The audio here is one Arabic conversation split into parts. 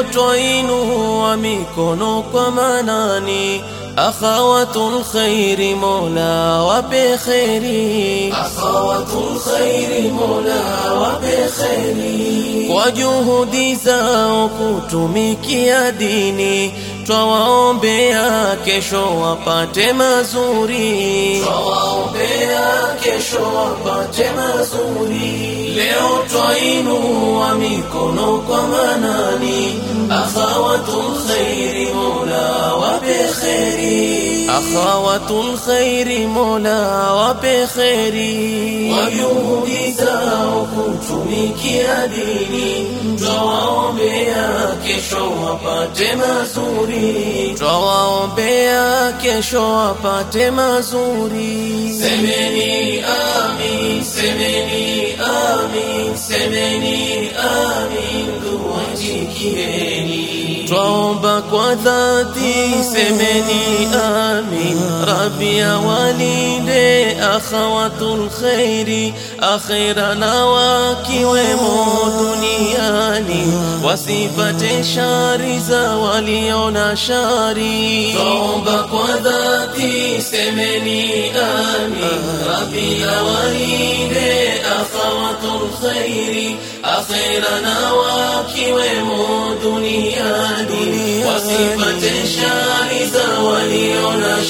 nyoto inuhu wa mikono kwa manani أخوات الخير مولا وبخير أخوات الخير مولا وبخير kwa juhudi zao kutumikia dini twawaombea kesho wapate mazuri twawaombea kesho wapate mazuri leo twainua mikono kwa manani afawatu khairi mwana. خيري أخوة الخير ملا وبخيري وبيومي سأكون منك أديني جوابيا kesho wapate mazuri twawaombea kesho wapate mazuri semeni amin semeni amin semeni amin dua njikie جوابك وذاتي سمني آمين ربي يا وليدي أخوات الخير أخير نواك ومو دنياني وصفة شاري زواليون شاري جوابك وذاتي سمني آمين ربي يا وليدي أخوات الخير أخير نواك ومو دنياني حقيقة شاعر ولينا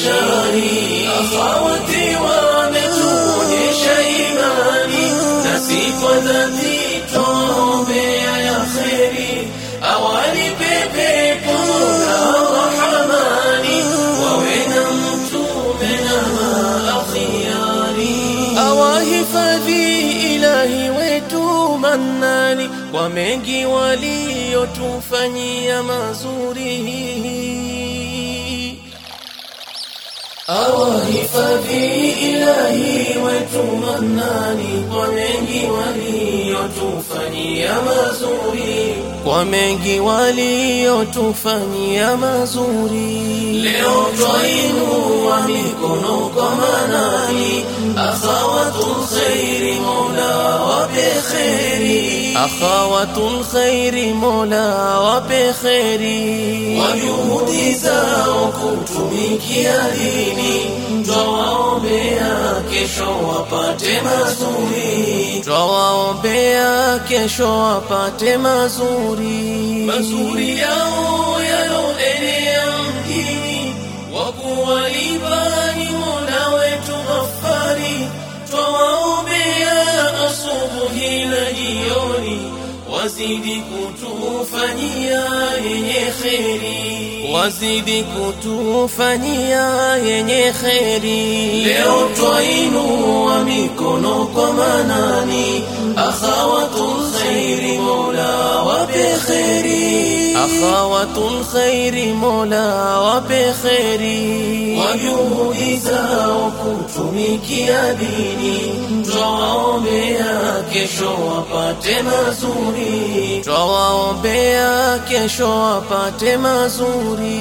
Wahifadhi ilahi wetu Mannani, kwa mengi waliyotufanyia mazuri مقصدي إلهي وتمناني ومنجي ولي يتوفني يا مزوري ومنجي ولي يتوفني يا مزوري leo twainuwa mikono kwa manani akhawatul khairi mola wape kheri akhawatul khairi mola wape kheri wajuhudi zao kutumikia dini, twawaombea kesho wapate mazuri, twawaombea kesho wapate mazuri, mazuri yao yaloenea mjini, wakuwalipa ni mona wetu Ghafari, twawaombea asubuhi na jioni. wazidi kutufanyia yenye kheri, wazidi kutufanyia yenye kheri. Leo twainua mikono kwa Manani, akhawatu kheri أخوة الخير مولى وبخير وجوه إزاؤكم তুমি আদিনি জবে কেশো পাটে মাসুরি জবে কেশো পাটে মাসুরি